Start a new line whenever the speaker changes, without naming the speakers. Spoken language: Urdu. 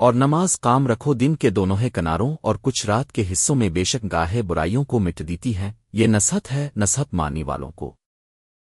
اور نماز کام رکھو دن کے دونوں کناروں اور کچھ رات کے حصوں میں بے شک گاہے برائیوں کو مٹ دیتی ہے یہ نصحت ہے، نصحت مانی والوں کو۔